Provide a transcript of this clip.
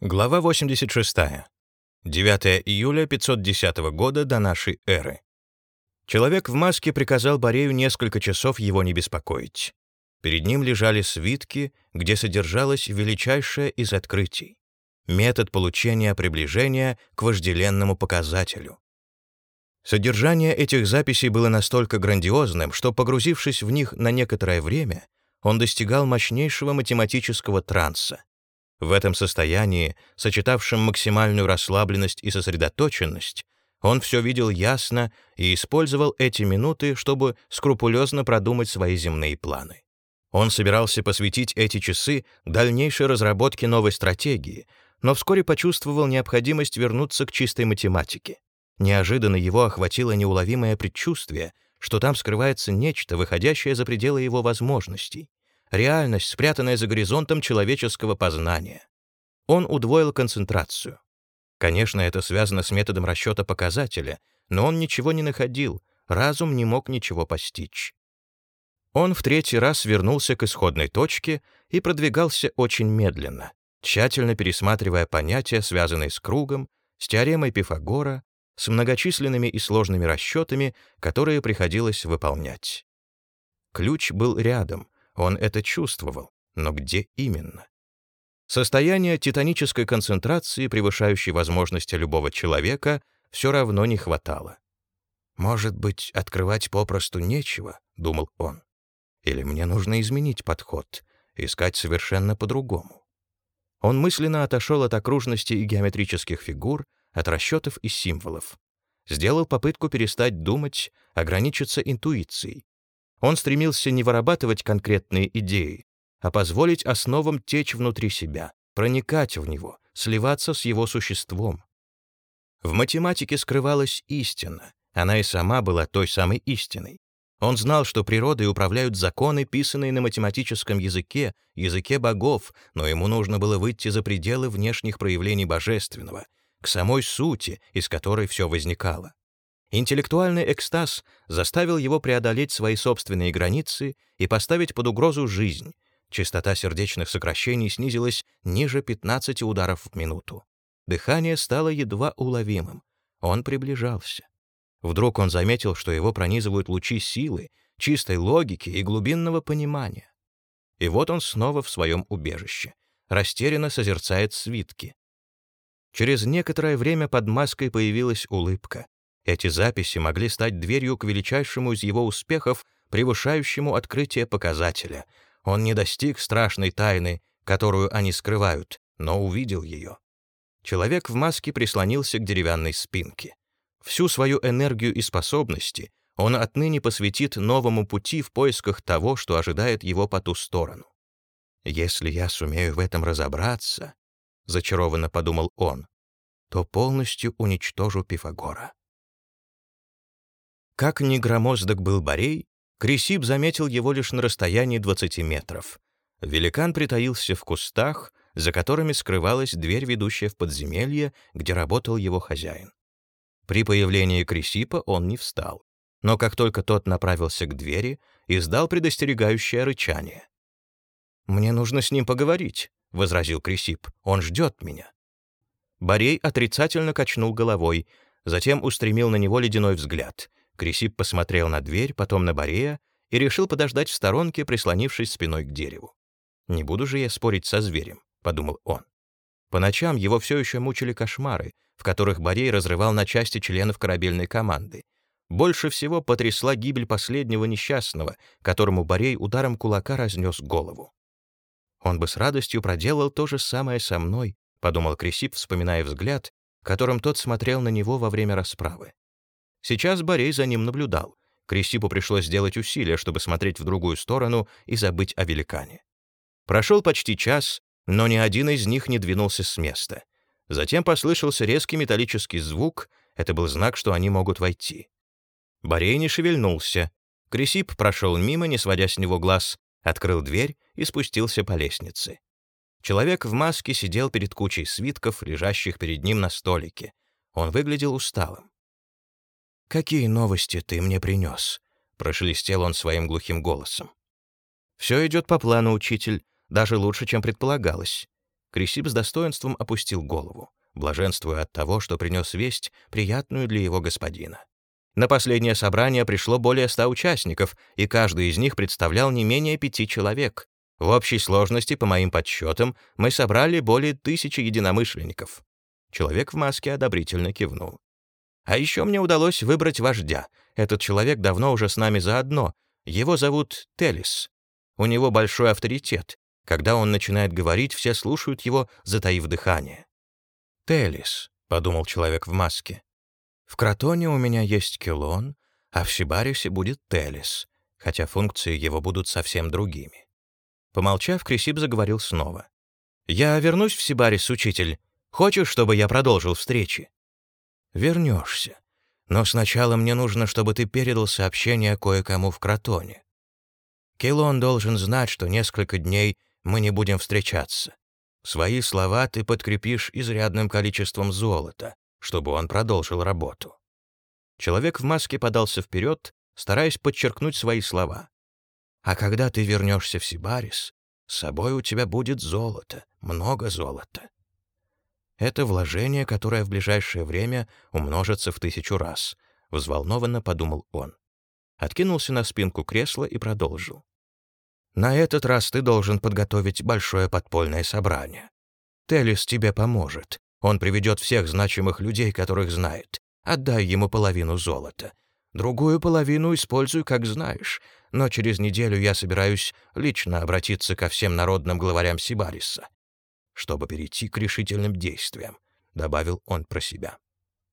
Глава 86. 9 июля 510 года до нашей эры. Человек в маске приказал Борею несколько часов его не беспокоить. Перед ним лежали свитки, где содержалось величайшее из открытий — метод получения приближения к вожделенному показателю. Содержание этих записей было настолько грандиозным, что, погрузившись в них на некоторое время, он достигал мощнейшего математического транса. В этом состоянии, сочетавшем максимальную расслабленность и сосредоточенность, он все видел ясно и использовал эти минуты, чтобы скрупулезно продумать свои земные планы. Он собирался посвятить эти часы дальнейшей разработке новой стратегии, но вскоре почувствовал необходимость вернуться к чистой математике. Неожиданно его охватило неуловимое предчувствие, что там скрывается нечто, выходящее за пределы его возможностей, реальность, спрятанная за горизонтом человеческого познания. Он удвоил концентрацию. Конечно, это связано с методом расчета показателя, но он ничего не находил, разум не мог ничего постичь. Он в третий раз вернулся к исходной точке и продвигался очень медленно, тщательно пересматривая понятия, связанные с кругом, с теоремой Пифагора, с многочисленными и сложными расчетами, которые приходилось выполнять. Ключ был рядом, он это чувствовал, но где именно? Состояние титанической концентрации, превышающей возможности любого человека, все равно не хватало. «Может быть, открывать попросту нечего», — думал он. «Или мне нужно изменить подход, искать совершенно по-другому». Он мысленно отошел от окружности и геометрических фигур, от расчетов и символов. Сделал попытку перестать думать, ограничиться интуицией, он стремился не вырабатывать конкретные идеи, а позволить основам течь внутри себя, проникать в него, сливаться с его существом. В математике скрывалась истина, она и сама была той самой истиной. Он знал, что природой управляют законы, писанные на математическом языке, языке богов, но ему нужно было выйти за пределы внешних проявлений божественного, к самой сути, из которой все возникало. Интеллектуальный экстаз заставил его преодолеть свои собственные границы и поставить под угрозу жизнь. Частота сердечных сокращений снизилась ниже 15 ударов в минуту. Дыхание стало едва уловимым. Он приближался. Вдруг он заметил, что его пронизывают лучи силы, чистой логики и глубинного понимания. И вот он снова в своем убежище, растерянно созерцает свитки. Через некоторое время под маской появилась улыбка. Эти записи могли стать дверью к величайшему из его успехов, превышающему открытие показателя. Он не достиг страшной тайны, которую они скрывают, но увидел ее. Человек в маске прислонился к деревянной спинке. Всю свою энергию и способности он отныне посвятит новому пути в поисках того, что ожидает его по ту сторону. «Если я сумею в этом разобраться», — зачарованно подумал он, то полностью уничтожу Пифагора. Как ни громоздок был Борей, Крисип заметил его лишь на расстоянии 20 метров. Великан притаился в кустах, за которыми скрывалась дверь, ведущая в подземелье, где работал его хозяин. При появлении Крисипа он не встал, но как только тот направился к двери, издал предостерегающее рычание. «Мне нужно с ним поговорить», — возразил Крисип. «Он ждет меня». Борей отрицательно качнул головой, затем устремил на него ледяной взгляд — Крисип посмотрел на дверь, потом на Борея и решил подождать в сторонке, прислонившись спиной к дереву. «Не буду же я спорить со зверем», — подумал он. По ночам его все еще мучили кошмары, в которых Борей разрывал на части членов корабельной команды. Больше всего потрясла гибель последнего несчастного, которому Борей ударом кулака разнес голову. «Он бы с радостью проделал то же самое со мной», — подумал Крисип, вспоминая взгляд, которым тот смотрел на него во время расправы. Сейчас Борей за ним наблюдал. Крисипу пришлось сделать усилия, чтобы смотреть в другую сторону и забыть о великане. Прошел почти час, но ни один из них не двинулся с места. Затем послышался резкий металлический звук, это был знак, что они могут войти. Борей не шевельнулся. Крисип прошел мимо, не сводя с него глаз, открыл дверь и спустился по лестнице. Человек в маске сидел перед кучей свитков, лежащих перед ним на столике. Он выглядел усталым. «Какие новости ты мне принес?» — прошелестел он своим глухим голосом. «Все идет по плану, учитель, даже лучше, чем предполагалось. Крисип с достоинством опустил голову, блаженствуя от того, что принес весть, приятную для его господина. На последнее собрание пришло более ста участников, и каждый из них представлял не менее пяти человек. В общей сложности, по моим подсчетам, мы собрали более тысячи единомышленников. Человек в маске одобрительно кивнул. А еще мне удалось выбрать вождя. Этот человек давно уже с нами заодно. Его зовут Телис. У него большой авторитет. Когда он начинает говорить, все слушают его, затаив дыхание. «Телис», — подумал человек в маске. «В Кротоне у меня есть Келон, а в Сибарисе будет Телис, хотя функции его будут совсем другими». Помолчав, Крисип заговорил снова. «Я вернусь в Сибарис, учитель. Хочешь, чтобы я продолжил встречи?» «Вернешься. Но сначала мне нужно, чтобы ты передал сообщение кое-кому в Кротоне. Келон должен знать, что несколько дней мы не будем встречаться. Свои слова ты подкрепишь изрядным количеством золота, чтобы он продолжил работу. Человек в маске подался вперед, стараясь подчеркнуть свои слова. А когда ты вернешься в Сибарис, с собой у тебя будет золото, много золота. Это вложение, которое в ближайшее время умножится в тысячу раз, взволнованно подумал он. Откинулся на спинку кресла и продолжил. На этот раз ты должен подготовить большое подпольное собрание. Телис тебе поможет. Он приведет всех значимых людей, которых знает. Отдай ему половину золота. Другую половину используй, как знаешь. Но через неделю я собираюсь лично обратиться ко всем народным главарям Сибариса, чтобы перейти к решительным действиям», — добавил он про себя.